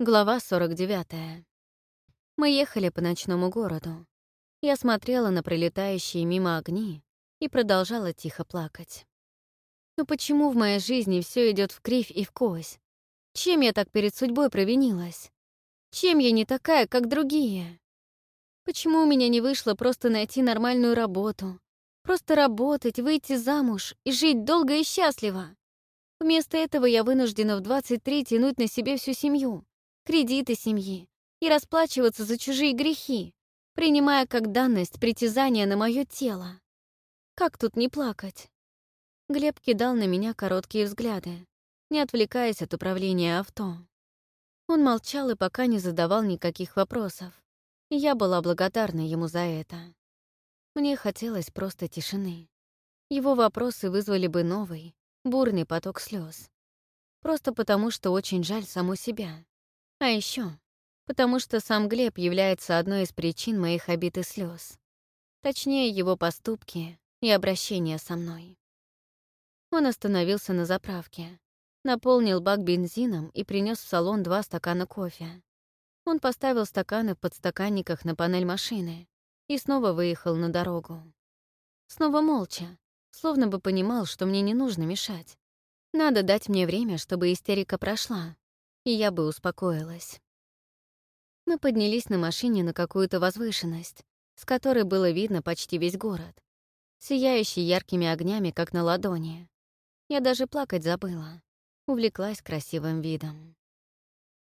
Глава 49. Мы ехали по ночному городу. Я смотрела на пролетающие мимо огни и продолжала тихо плакать. Но почему в моей жизни все идет в кривь и в кось? Чем я так перед судьбой провинилась? Чем я не такая, как другие? Почему у меня не вышло просто найти нормальную работу? Просто работать, выйти замуж и жить долго и счастливо? Вместо этого я вынуждена в 23 тянуть на себе всю семью кредиты семьи и расплачиваться за чужие грехи, принимая как данность притязания на мое тело. Как тут не плакать? Глеб кидал на меня короткие взгляды, не отвлекаясь от управления авто. Он молчал и пока не задавал никаких вопросов, я была благодарна ему за это. Мне хотелось просто тишины. Его вопросы вызвали бы новый, бурный поток слез. Просто потому, что очень жаль саму себя. А еще, потому что сам Глеб является одной из причин моих обид и слез. Точнее, его поступки и обращение со мной. Он остановился на заправке, наполнил бак бензином и принес в салон два стакана кофе. Он поставил стаканы в подстаканниках на панель машины и снова выехал на дорогу. Снова молча, словно бы понимал, что мне не нужно мешать. Надо дать мне время, чтобы истерика прошла, и я бы успокоилась. Мы поднялись на машине на какую-то возвышенность, с которой было видно почти весь город, сияющий яркими огнями, как на ладони. Я даже плакать забыла, увлеклась красивым видом.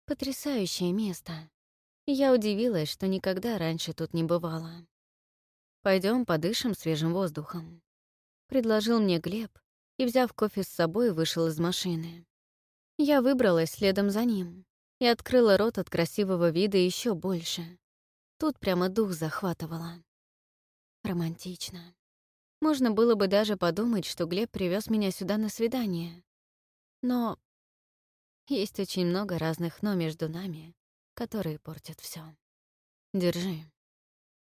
Потрясающее место. Я удивилась, что никогда раньше тут не бывала. Пойдем подышим свежим воздухом», — предложил мне Глеб и, взяв кофе с собой, вышел из машины. Я выбралась следом за ним и открыла рот от красивого вида еще больше. Тут прямо дух захватывало. Романтично. Можно было бы даже подумать, что Глеб привез меня сюда на свидание. Но есть очень много разных «но» между нами, которые портят все. Держи.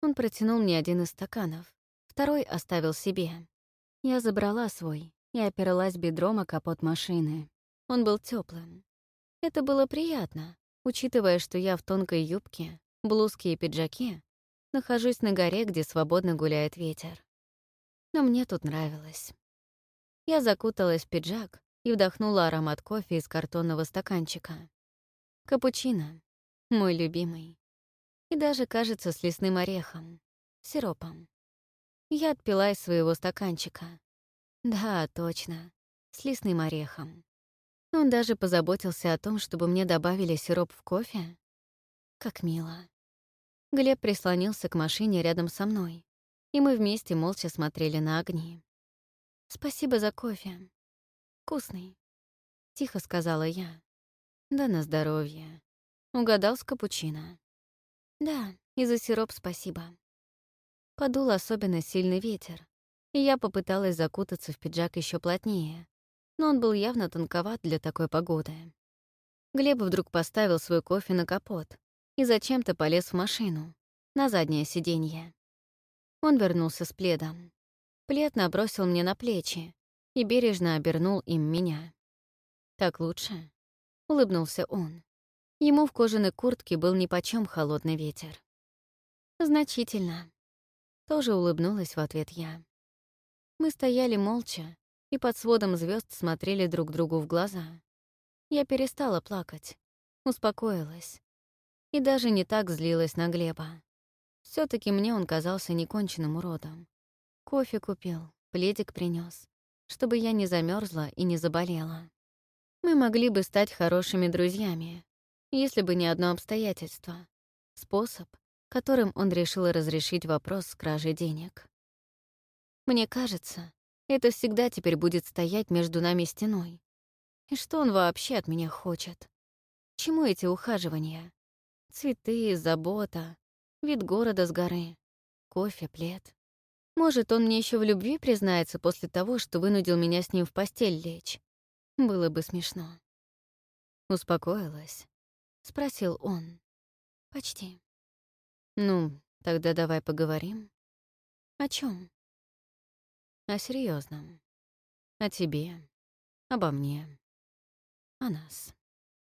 Он протянул мне один из стаканов, второй оставил себе. Я забрала свой и опиралась бедром о капот машины. Он был теплым. Это было приятно, учитывая, что я в тонкой юбке, блузке и пиджаке нахожусь на горе, где свободно гуляет ветер. Но мне тут нравилось. Я закуталась в пиджак и вдохнула аромат кофе из картонного стаканчика. Капучино, мой любимый. И даже, кажется, с лесным орехом, сиропом. Я отпила из своего стаканчика. Да, точно, с лесным орехом. Он даже позаботился о том, чтобы мне добавили сироп в кофе. Как мило. Глеб прислонился к машине рядом со мной, и мы вместе молча смотрели на огни. «Спасибо за кофе. Вкусный», — тихо сказала я. «Да на здоровье. Угадал с капучино». «Да, и за сироп спасибо». Подул особенно сильный ветер, и я попыталась закутаться в пиджак еще плотнее, но он был явно тонковат для такой погоды. Глеб вдруг поставил свой кофе на капот и зачем-то полез в машину, на заднее сиденье. Он вернулся с пледом. Плед набросил мне на плечи и бережно обернул им меня. «Так лучше?» — улыбнулся он. Ему в кожаной куртке был нипочём холодный ветер. «Значительно». Тоже улыбнулась в ответ я. Мы стояли молча, и под сводом звезд смотрели друг другу в глаза. Я перестала плакать, успокоилась. И даже не так злилась на Глеба. все таки мне он казался неконченным уродом. Кофе купил, пледик принес, чтобы я не замерзла и не заболела. Мы могли бы стать хорошими друзьями, если бы не одно обстоятельство — способ, которым он решил разрешить вопрос с кражей денег. Мне кажется, это всегда теперь будет стоять между нами стеной. И что он вообще от меня хочет? Чему эти ухаживания? Цветы, забота, вид города с горы, кофе, плед. Может, он мне еще в любви признается после того, что вынудил меня с ним в постель лечь. Было бы смешно. «Успокоилась?» — спросил он. «Почти». «Ну, тогда давай поговорим». «О чем? О серьезном. О тебе. Обо мне. О нас.